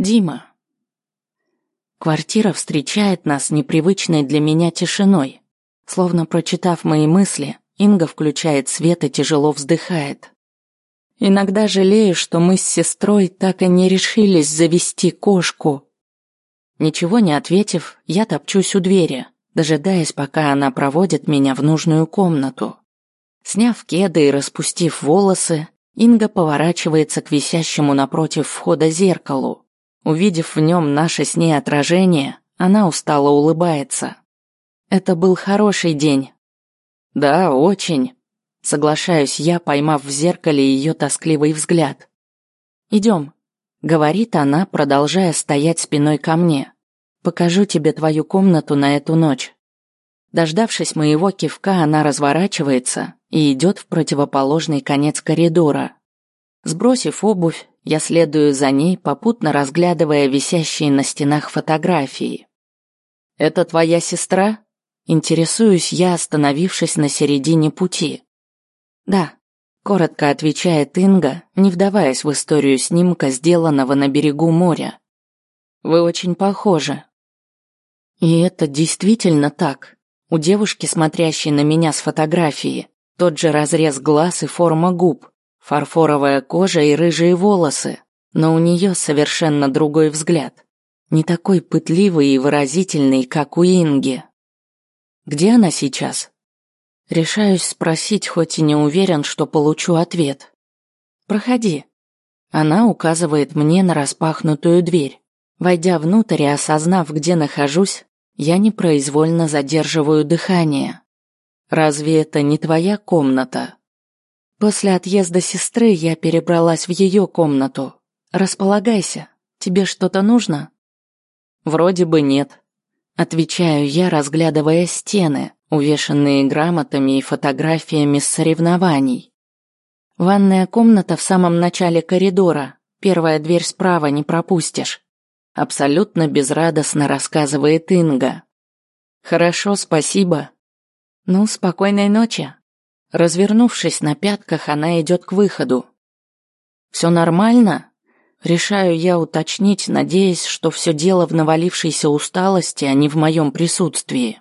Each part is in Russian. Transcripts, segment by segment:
Дима. Квартира встречает нас непривычной для меня тишиной. Словно прочитав мои мысли, Инга включает свет и тяжело вздыхает. Иногда жалею, что мы с сестрой так и не решились завести кошку. Ничего не ответив, я топчусь у двери, дожидаясь, пока она проводит меня в нужную комнату. Сняв кеды и распустив волосы, Инга поворачивается к висящему напротив входа зеркалу. Увидев в нем наше с ней отражение, она устало улыбается. Это был хороший день. Да, очень. Соглашаюсь я, поймав в зеркале ее тоскливый взгляд. Идем, говорит она, продолжая стоять спиной ко мне. Покажу тебе твою комнату на эту ночь. Дождавшись моего кивка, она разворачивается и идет в противоположный конец коридора. Сбросив обувь, я следую за ней, попутно разглядывая висящие на стенах фотографии. «Это твоя сестра?» Интересуюсь я, остановившись на середине пути. «Да», — коротко отвечает Инга, не вдаваясь в историю снимка, сделанного на берегу моря. «Вы очень похожи». И это действительно так. У девушки, смотрящей на меня с фотографии, тот же разрез глаз и форма губ, фарфоровая кожа и рыжие волосы, но у нее совершенно другой взгляд. Не такой пытливый и выразительный, как у Инги. Где она сейчас? Решаюсь спросить, хоть и не уверен, что получу ответ. Проходи. Она указывает мне на распахнутую дверь. Войдя внутрь и осознав, где нахожусь, я непроизвольно задерживаю дыхание. Разве это не твоя комната? После отъезда сестры я перебралась в ее комнату. Располагайся. Тебе что-то нужно? Вроде бы нет. Отвечаю я, разглядывая стены, увешанные грамотами и фотографиями с соревнований. Ванная комната в самом начале коридора. Первая дверь справа не пропустишь. Абсолютно безрадостно рассказывает Инга. Хорошо, спасибо. Ну, спокойной ночи. Развернувшись на пятках, она идет к выходу. «Все нормально?» Решаю я уточнить, надеясь, что все дело в навалившейся усталости, а не в моем присутствии.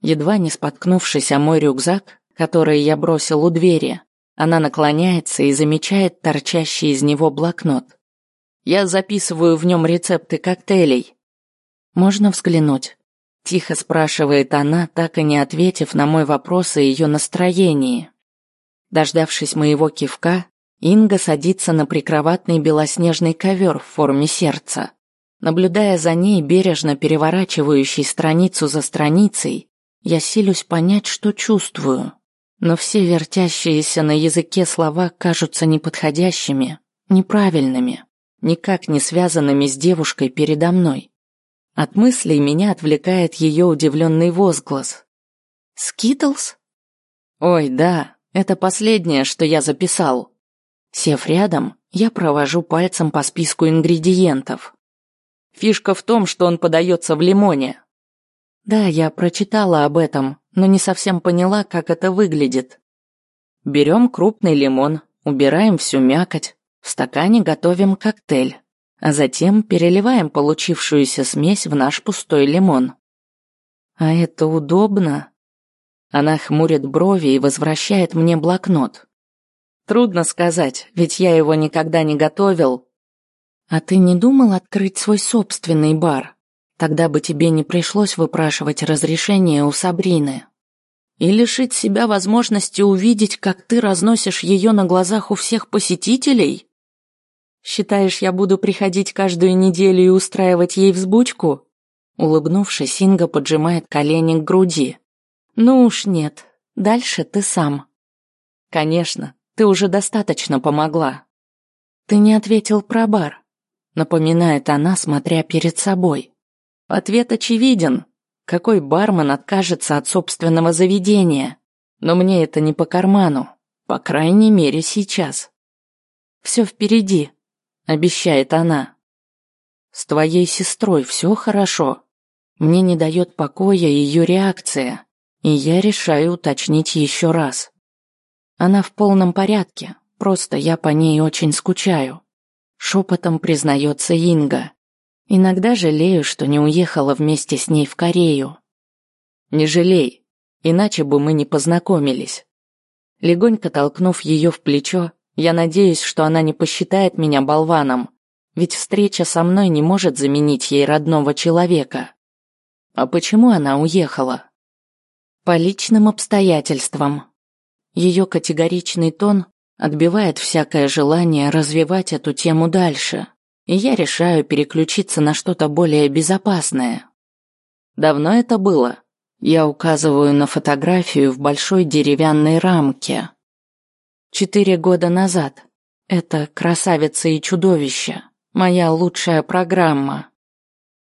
Едва не споткнувшись о мой рюкзак, который я бросил у двери, она наклоняется и замечает торчащий из него блокнот. Я записываю в нем рецепты коктейлей. «Можно взглянуть?» Тихо спрашивает она, так и не ответив на мой вопрос о ее настроении. Дождавшись моего кивка, Инга садится на прикроватный белоснежный ковер в форме сердца. Наблюдая за ней, бережно переворачивающей страницу за страницей, я силюсь понять, что чувствую. Но все вертящиеся на языке слова кажутся неподходящими, неправильными, никак не связанными с девушкой передо мной. От мыслей меня отвлекает ее удивленный возглас. «Skittles?» «Ой, да, это последнее, что я записал». Сев рядом, я провожу пальцем по списку ингредиентов. Фишка в том, что он подается в лимоне. Да, я прочитала об этом, но не совсем поняла, как это выглядит. Берем крупный лимон, убираем всю мякоть, в стакане готовим коктейль а затем переливаем получившуюся смесь в наш пустой лимон. А это удобно. Она хмурит брови и возвращает мне блокнот. Трудно сказать, ведь я его никогда не готовил. А ты не думал открыть свой собственный бар? Тогда бы тебе не пришлось выпрашивать разрешение у Сабрины. И лишить себя возможности увидеть, как ты разносишь ее на глазах у всех посетителей? Считаешь, я буду приходить каждую неделю и устраивать ей взбучку? Улыбнувшись, Инга поджимает колени к груди. Ну уж нет. Дальше ты сам. Конечно, ты уже достаточно помогла. Ты не ответил про бар, напоминает она, смотря перед собой. Ответ очевиден. Какой бармен откажется от собственного заведения? Но мне это не по карману, по крайней мере сейчас. Все впереди, обещает она. С твоей сестрой все хорошо. Мне не дает покоя ее реакция, и я решаю уточнить еще раз. Она в полном порядке, просто я по ней очень скучаю. Шепотом признается Инга, Иногда жалею, что не уехала вместе с ней в Корею. Не жалей, иначе бы мы не познакомились. Легонько толкнув ее в плечо, я надеюсь, что она не посчитает меня болваном, ведь встреча со мной не может заменить ей родного человека. А почему она уехала? По личным обстоятельствам. Ее категоричный тон отбивает всякое желание развивать эту тему дальше, и я решаю переключиться на что-то более безопасное. Давно это было? Я указываю на фотографию в большой деревянной рамке. Четыре года назад. Это «Красавица и чудовище». Моя лучшая программа.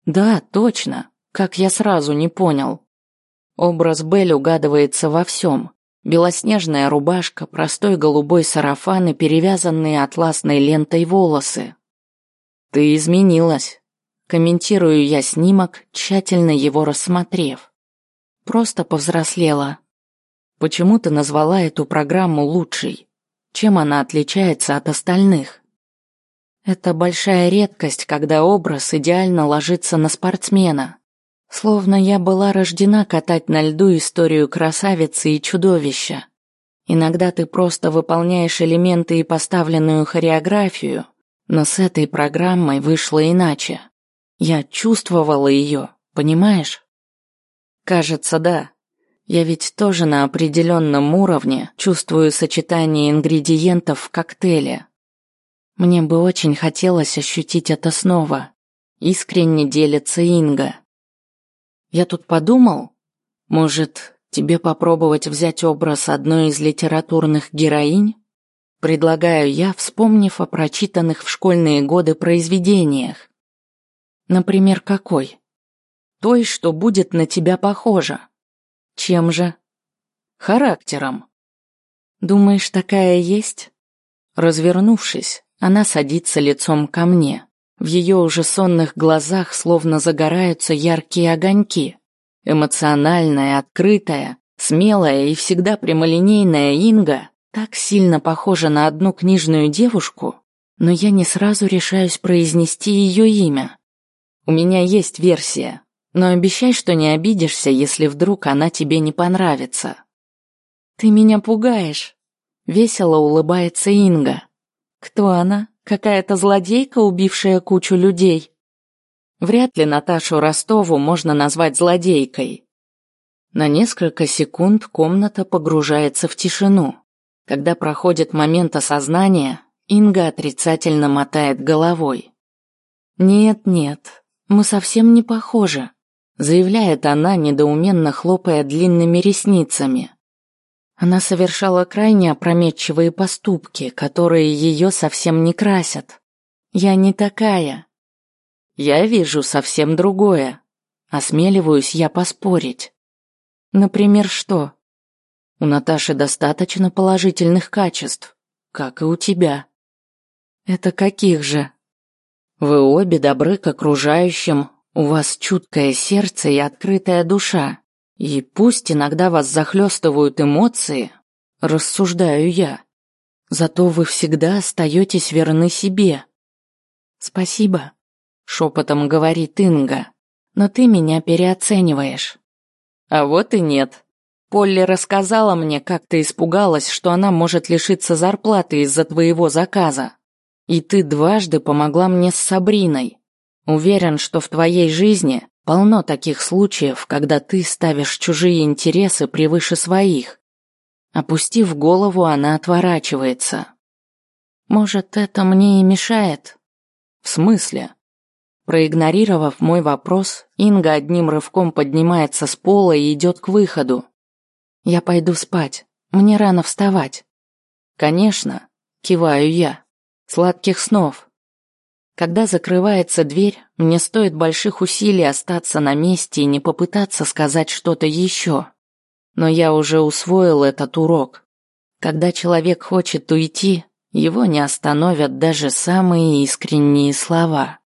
Да, точно. Как я сразу не понял. Образ Белль угадывается во всем. Белоснежная рубашка, простой голубой сарафан и перевязанные атласной лентой волосы. Ты изменилась. Комментирую я снимок, тщательно его рассмотрев. Просто повзрослела. Почему ты назвала эту программу лучшей? Чем она отличается от остальных? Это большая редкость, когда образ идеально ложится на спортсмена. Словно я была рождена катать на льду историю красавицы и чудовища. Иногда ты просто выполняешь элементы и поставленную хореографию, но с этой программой вышло иначе. Я чувствовала ее, понимаешь? Кажется, да. Я ведь тоже на определенном уровне чувствую сочетание ингредиентов в коктейле. Мне бы очень хотелось ощутить это снова. Искренне делится Инга. Я тут подумал, может, тебе попробовать взять образ одной из литературных героинь? Предлагаю я, вспомнив о прочитанных в школьные годы произведениях. Например, какой? Той, что будет на тебя похожа. Чем же? Характером. Думаешь, такая есть? Развернувшись, она садится лицом ко мне. В ее уже сонных глазах словно загораются яркие огоньки. Эмоциональная, открытая, смелая и всегда прямолинейная Инга так сильно похожа на одну книжную девушку, но я не сразу решаюсь произнести ее имя. У меня есть версия, но обещай, что не обидишься, если вдруг она тебе не понравится. Ты меня пугаешь. Весело улыбается Инга. Кто она? Какая-то злодейка, убившая кучу людей? Вряд ли Наташу Ростову можно назвать злодейкой. На несколько секунд комната погружается в тишину. Когда проходит момент осознания, Инга отрицательно мотает головой. «Нет, нет, мы совсем не похожи», заявляет она, недоуменно хлопая длинными ресницами. Она совершала крайне опрометчивые поступки, которые ее совсем не красят. Я не такая. Я вижу совсем другое. Осмеливаюсь я поспорить. Например, что? У Наташи достаточно положительных качеств, как и у тебя. Это каких же? Вы обе добры к окружающим, у вас чуткое сердце и открытая душа. И пусть иногда вас захлестывают эмоции, рассуждаю я, зато вы всегда остаетесь верны себе. Спасибо, шепотом говорит Инга, но ты меня переоцениваешь. А вот и нет. Полли рассказала мне, как ты испугалась, что она может лишиться зарплаты из-за твоего заказа. И ты дважды помогла мне с Сабриной. Уверен, что в твоей жизни Полно таких случаев, когда ты ставишь чужие интересы превыше своих. Опустив голову, она отворачивается. Может, это мне и мешает? В смысле? Проигнорировав мой вопрос, Инга одним рывком поднимается с пола и идет к выходу. Я пойду спать. Мне рано вставать. Конечно, киваю я. Сладких снов. Когда закрывается дверь, мне стоит больших усилий остаться на месте и не попытаться сказать что-то еще. Но я уже усвоил этот урок. Когда человек хочет уйти, его не остановят даже самые искренние слова.